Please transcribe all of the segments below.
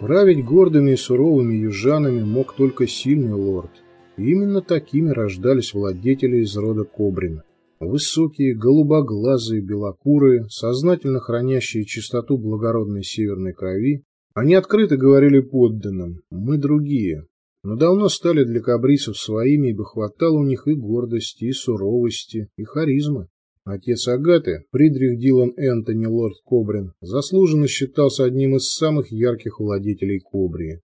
Править гордыми и суровыми южанами мог только сильный лорд. И именно такими рождались владетели из рода Кобрина. Высокие, голубоглазые, белокурые, сознательно хранящие чистоту благородной северной крови, они открыто говорили подданным «мы другие», но давно стали для кабрисов своими, ибо хватало у них и гордости, и суровости, и харизмы. Отец Агаты, Фридрих Дилан Энтони Лорд Кобрин, заслуженно считался одним из самых ярких владетелей Кобрии.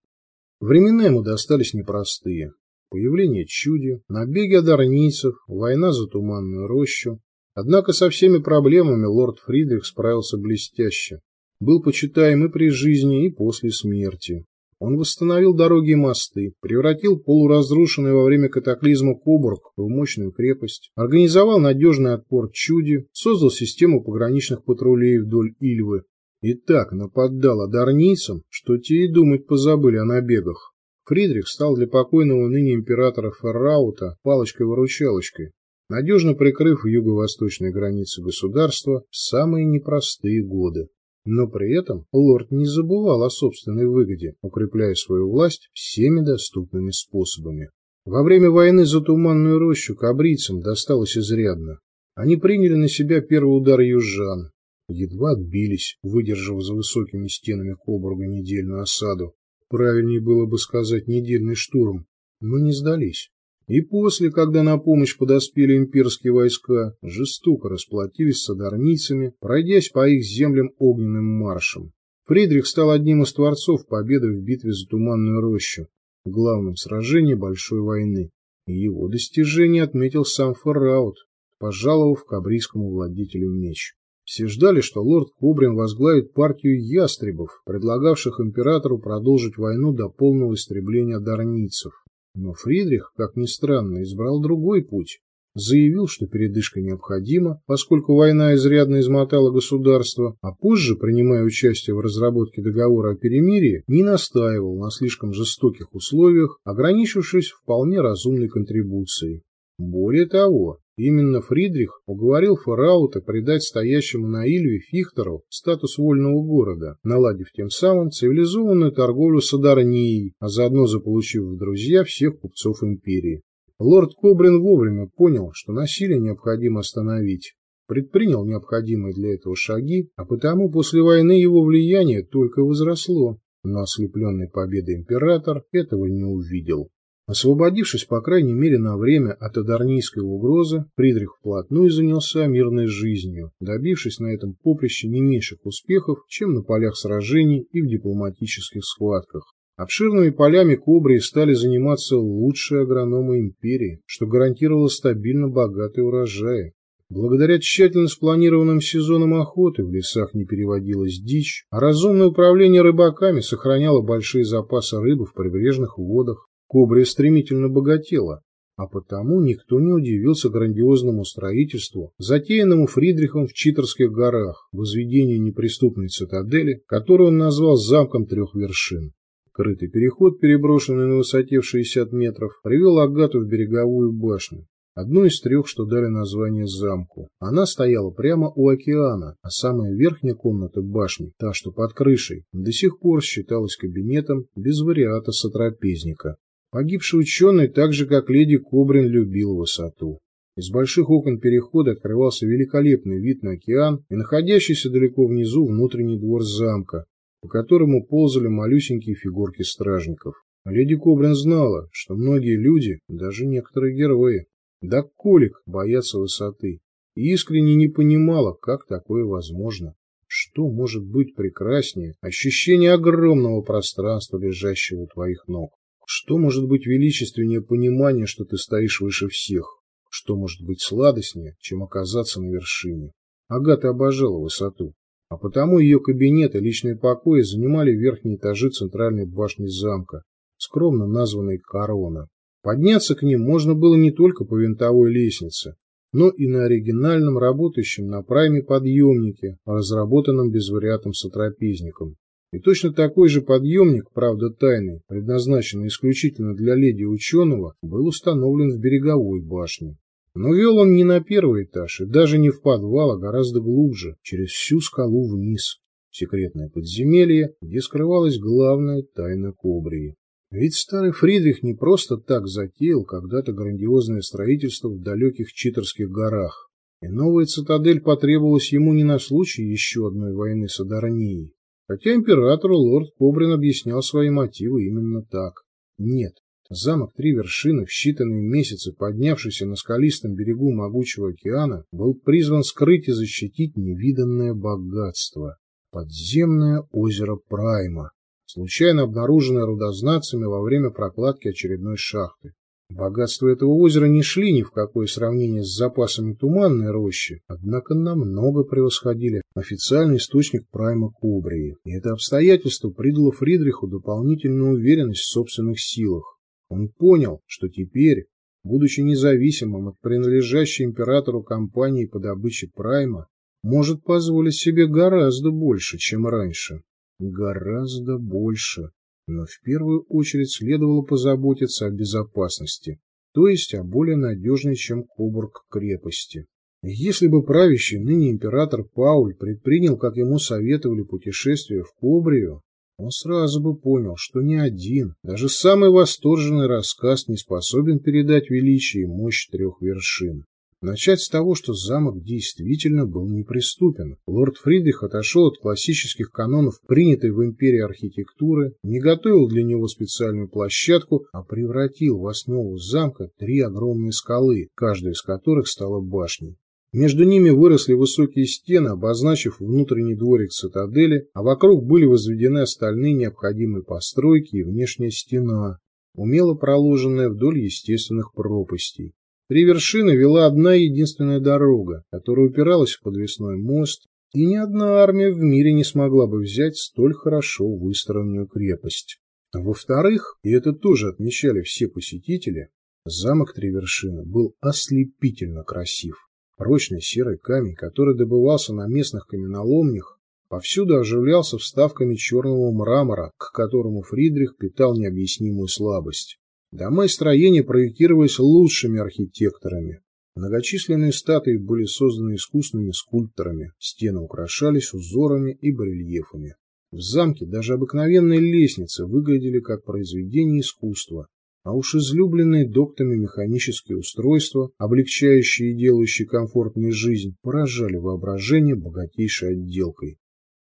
Времена ему достались непростые. Появление чуди, набеги одарнийцев, война за туманную рощу. Однако со всеми проблемами лорд Фридрих справился блестяще. Был почитаем и при жизни, и после смерти. Он восстановил дороги и мосты, превратил полуразрушенный во время катаклизма Кобург в мощную крепость, организовал надежный отпор чуди, создал систему пограничных патрулей вдоль Ильвы и так нападал одарнийцам, что те и думать позабыли о набегах. Фридрих стал для покойного ныне императора Ферраута палочкой-выручалочкой, надежно прикрыв юго-восточные границы государства в самые непростые годы. Но при этом лорд не забывал о собственной выгоде, укрепляя свою власть всеми доступными способами. Во время войны за Туманную рощу кабрийцам досталось изрядно. Они приняли на себя первый удар южан, едва отбились, выдержав за высокими стенами Кобурга недельную осаду. Правильнее было бы сказать недельный штурм, но не сдались. И после, когда на помощь подоспели имперские войска, жестоко расплатились с адарнийцами, пройдясь по их землям огненным маршем. Фридрих стал одним из творцов победы в битве за Туманную рощу, главном сражении Большой войны. И его достижение отметил сам Фарраут, пожаловав кабрийскому владетелю меч. Все ждали, что лорд Кобрин возглавит партию ястребов, предлагавших императору продолжить войну до полного истребления дарнийцев. Но Фридрих, как ни странно, избрал другой путь. Заявил, что передышка необходима, поскольку война изрядно измотала государство, а позже, принимая участие в разработке договора о перемирии, не настаивал на слишком жестоких условиях, ограничившись вполне разумной контрибуцией. Более того, Именно Фридрих уговорил Фераута придать стоящему на Ильве Фихтеру статус вольного города, наладив тем самым цивилизованную торговлю с Адарнией, а заодно заполучив в друзья всех купцов империи. Лорд Кобрин вовремя понял, что насилие необходимо остановить, предпринял необходимые для этого шаги, а потому после войны его влияние только возросло, но ослепленный победой император этого не увидел. Освободившись, по крайней мере, на время от адарнийской угрозы, Фридрих вплотную занялся мирной жизнью, добившись на этом поприще не меньших успехов, чем на полях сражений и в дипломатических схватках. Обширными полями Кобрии стали заниматься лучшие агрономы империи, что гарантировало стабильно богатые урожаи. Благодаря тщательно спланированным сезонам охоты в лесах не переводилась дичь, а разумное управление рыбаками сохраняло большие запасы рыбы в прибрежных водах. Кобрия стремительно богатела, а потому никто не удивился грандиозному строительству, затеянному Фридрихом в Читерских горах, возведению неприступной цитадели, которую он назвал замком трех вершин. Крытый переход, переброшенный на высоте в 60 метров, привел Агату в береговую башню, одну из трех, что дали название замку. Она стояла прямо у океана, а самая верхняя комната башни, та, что под крышей, до сих пор считалась кабинетом без вариата сотрапезника. Погибший ученый, так же как леди Кобрин, любил высоту. Из больших окон перехода открывался великолепный вид на океан и находящийся далеко внизу внутренний двор замка, по которому ползали малюсенькие фигурки стражников. Леди Кобрин знала, что многие люди, даже некоторые герои, да колик боятся высоты, и искренне не понимала, как такое возможно. Что может быть прекраснее ощущения огромного пространства, лежащего у твоих ног? Что может быть величественнее понимания, что ты стоишь выше всех? Что может быть сладостнее, чем оказаться на вершине? Агата обожала высоту, а потому ее кабинет и личные покои занимали верхние этажи центральной башни замка, скромно названной Корона. Подняться к ним можно было не только по винтовой лестнице, но и на оригинальном работающем на прайме подъемнике, разработанном безвариатом сотрапезником. И точно такой же подъемник, правда тайный, предназначенный исключительно для леди ученого, был установлен в береговой башне. Но вел он не на первый этаж и даже не в подвал, а гораздо глубже, через всю скалу вниз. секретное подземелье, где скрывалась главная тайна Кобрии. Ведь старый Фридрих не просто так затеял когда-то грандиозное строительство в далеких Читерских горах, и новая цитадель потребовалась ему не на случай еще одной войны с Адарнией, хотя императору лорд Кобрин объяснял свои мотивы именно так. Нет, замок Три Вершины, в считанные месяцы поднявшийся на скалистом берегу могучего океана, был призван скрыть и защитить невиданное богатство – подземное озеро Прайма, случайно обнаруженное рудознатцами во время прокладки очередной шахты. Богатства этого озера не шли ни в какое сравнение с запасами туманной рощи, однако намного превосходили официальный источник прайма Кубрии. И это обстоятельство придало Фридриху дополнительную уверенность в собственных силах. Он понял, что теперь, будучи независимым от принадлежащей императору компании по добыче прайма, может позволить себе гораздо больше, чем раньше. Гораздо больше. Но в первую очередь следовало позаботиться о безопасности, то есть о более надежной, чем Кобург, крепости. Если бы правящий ныне император Пауль предпринял, как ему советовали, путешествие в Кобрию, он сразу бы понял, что ни один, даже самый восторженный рассказ не способен передать величие и мощь трех вершин. Начать с того, что замок действительно был неприступен. Лорд Фридрих отошел от классических канонов принятой в империи архитектуры, не готовил для него специальную площадку, а превратил в основу замка три огромные скалы, каждая из которых стала башней. Между ними выросли высокие стены, обозначив внутренний дворик цитадели, а вокруг были возведены остальные необходимые постройки и внешняя стена, умело проложенная вдоль естественных пропастей. Три вершины вела одна единственная дорога, которая упиралась в подвесной мост, и ни одна армия в мире не смогла бы взять столь хорошо выстроенную крепость. Во-вторых, и это тоже отмечали все посетители, замок Три вершины был ослепительно красив. Прочный серый камень, который добывался на местных каменоломнях, повсюду оживлялся вставками черного мрамора, к которому Фридрих питал необъяснимую слабость. Дома и строения проектировались лучшими архитекторами. Многочисленные статуи были созданы искусными скульпторами, стены украшались узорами и барельефами. В замке даже обыкновенные лестницы выглядели как произведение искусства, а уж излюбленные доктами механические устройства, облегчающие и делающие комфортной жизнь, поражали воображение богатейшей отделкой.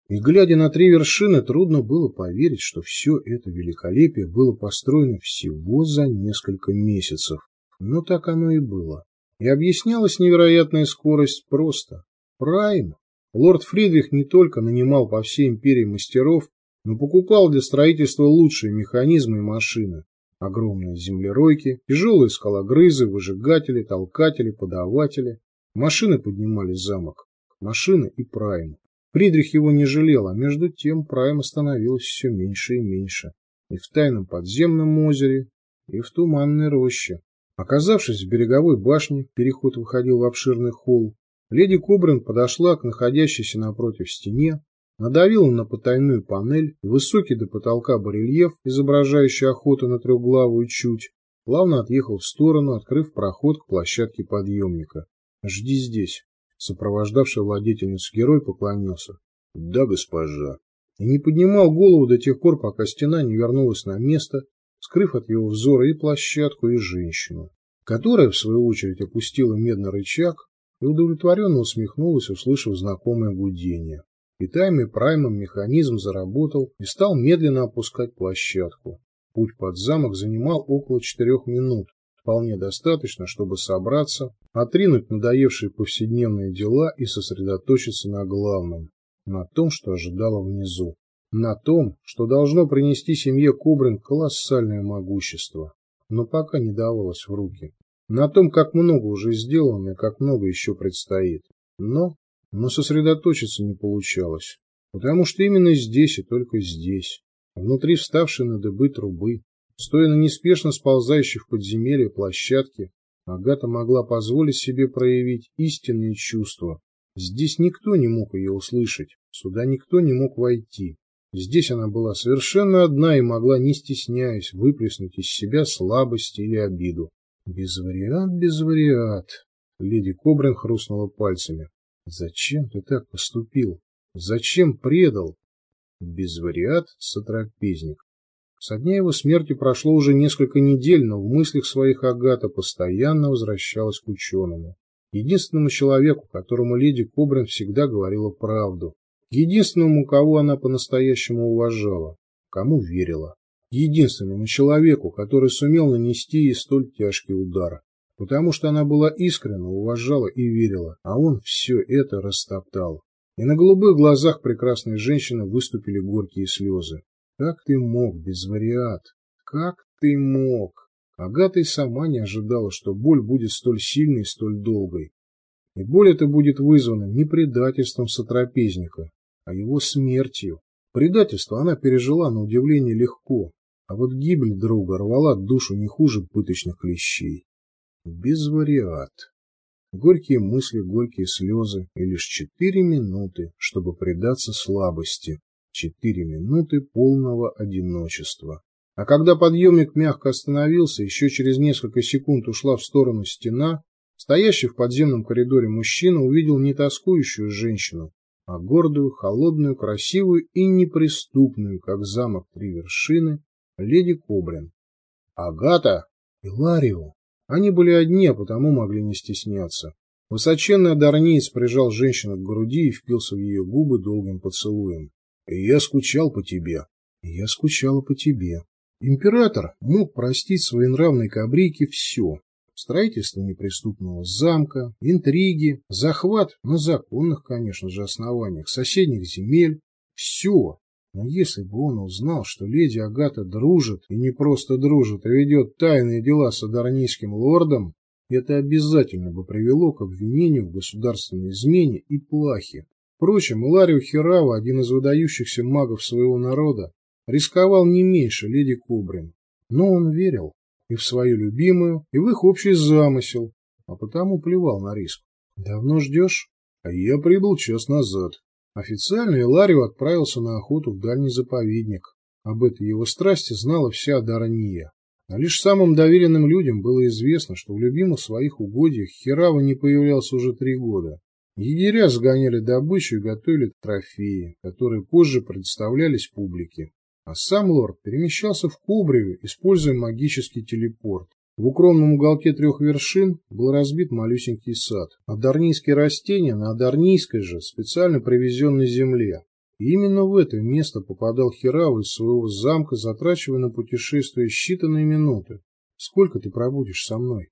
И глядя на три вершины, трудно было поверить, что все это великолепие было построено всего за несколько месяцев. Но так оно и было. И объяснялась невероятная скорость просто. Прайм. Лорд Фридрих не только нанимал по всей империи мастеров, но покупал для строительства лучшие механизмы и машины. Огромные землеройки, тяжелые скалогрызы, выжигатели, толкатели, подаватели. Машины поднимали замок. Машины и прайм. Фридрих его не жалел, а между тем Прайма становилось все меньше и меньше. И в тайном подземном озере, и в туманной роще. Оказавшись в береговой башне, переход выходил в обширный холл, леди Кобрин подошла к находящейся напротив стене, надавила на потайную панель, и высокий до потолка барельеф, изображающий охоту на трехглавую чуть, плавно отъехал в сторону, открыв проход к площадке подъемника. «Жди здесь», Сопровождавший владетельницу герой поклонился. — Да, госпожа. И не поднимал голову до тех пор, пока стена не вернулась на место, скрыв от его взора и площадку, и женщину, которая, в свою очередь, опустила медный рычаг и удовлетворенно усмехнулась, услышав знакомое гудение. Питаемый праймом механизм заработал и стал медленно опускать площадку. Путь под замок занимал около четырех минут, вполне достаточно, чтобы собраться, отринуть надоевшие повседневные дела и сосредоточиться на главном, на том, что ожидало внизу, на том, что должно принести семье Кобрин колоссальное могущество, но пока не давалось в руки, на том, как много уже сделано и как много еще предстоит. Но, но сосредоточиться не получалось, потому что именно здесь и только здесь, внутри вставшей на дыбы трубы, Стоя на неспешно сползающей в подземелье площадке, Агата могла позволить себе проявить истинные чувства. Здесь никто не мог ее услышать, сюда никто не мог войти. Здесь она была совершенно одна и могла, не стесняясь, выплеснуть из себя слабость или обиду. Без вариант, без вариант. Леди Кобрин хрустнула пальцами. Зачем ты так поступил? Зачем предал? Безвариат сотрапезник. Со дня его смерти прошло уже несколько недель, но в мыслях своих Агата постоянно возвращалась к ученому. Единственному человеку, которому леди Кобрин всегда говорила правду. Единственному, кого она по-настоящему уважала, кому верила. Единственному человеку, который сумел нанести ей столь тяжкий удар. Потому что она была искренна, уважала и верила, а он все это растоптал. И на голубых глазах прекрасной женщины выступили горькие слезы. Как ты мог, безвариат? Как ты мог? Агата и сама не ожидала, что боль будет столь сильной и столь долгой. И боль эта будет вызвана не предательством сотрапезника, а его смертью. Предательство она пережила на удивление легко, а вот гибель друга рвала душу не хуже пыточных клещей. Безвариат. Горькие мысли, горькие слезы и лишь четыре минуты, чтобы предаться слабости. Четыре минуты полного одиночества. А когда подъемник мягко остановился, еще через несколько секунд ушла в сторону стена, стоящий в подземном коридоре мужчина увидел не тоскующую женщину, а гордую, холодную, красивую и неприступную, как замок три вершины, леди Кобрин. Агата и Ларио. Они были одни, а потому могли не стесняться. Высоченный одарниец прижал женщину к груди и впился в ее губы долгим поцелуем. Я скучал по тебе. Я скучала по тебе. Император мог простить своей нравной кабрике все. Строительство неприступного замка, интриги, захват на законных, конечно же, основаниях соседних земель. Все. Но если бы он узнал, что леди Агата дружит, и не просто дружит, а ведет тайные дела с адарнийским лордом, это обязательно бы привело к обвинению в государственной измене и плахе. Впрочем, Ларио Хирава, один из выдающихся магов своего народа, рисковал не меньше леди Кубрин. Но он верил и в свою любимую, и в их общий замысел, а потому плевал на риск. «Давно ждешь?» «А я прибыл час назад». Официально Иларио отправился на охоту в дальний заповедник. Об этой его страсти знала вся Дарания. А лишь самым доверенным людям было известно, что в любимых своих угодьях Хирава не появлялся уже три года. Егеря сгоняли добычу и готовили трофеи, которые позже представлялись публике. А сам лорд перемещался в Кубреве, используя магический телепорт. В укромном уголке трех вершин был разбит малюсенький сад, а дарнийские растения на дарнийской же, специально привезенной земле. И именно в это место попадал Хирава из своего замка, затрачивая на путешествие считанные минуты. Сколько ты пробудешь со мной?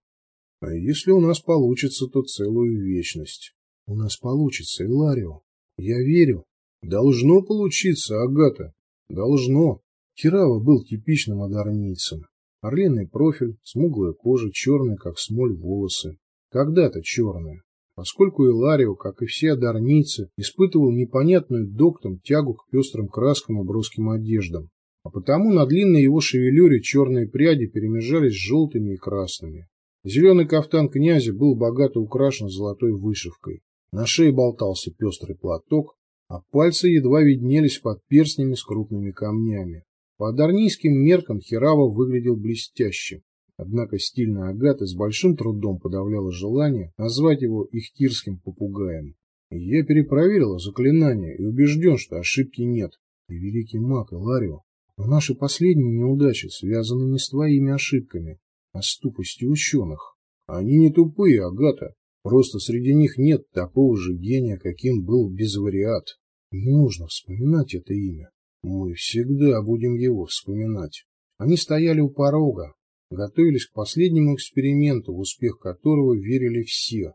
А если у нас получится, то целую вечность. У нас получится, Иларио. Я верю. Должно получиться, Агата. Должно. Кирава был типичным одарнийцем. Орлиный профиль, смуглая кожа, черные, как смоль, волосы. Когда-то черные. Поскольку Иларио, как и все одарнийцы, испытывал непонятную доктом тягу к пестрым краскам и броским одеждам, а потому на длинной его шевелюре черные пряди перемежались с желтыми и красными. Зеленый кафтан князя был богато украшен золотой вышивкой. На шее болтался пестрый платок, а пальцы едва виднелись под перстнями с крупными камнями. По адарнийским меркам Хирава выглядел блестяще, однако стильная Агата с большим трудом подавляла желание назвать его ихтирским попугаем. Я перепроверила заклинание и убежден, что ошибки нет. Ты великий маг, Иларио, но наши последние неудачи связаны не с твоими ошибками, а с тупостью ученых. Они не тупые, Агата. Просто среди них нет такого же гения, каким был Безвариат. Не нужно вспоминать это имя. Мы всегда будем его вспоминать. Они стояли у порога, готовились к последнему эксперименту, в успех которого верили все.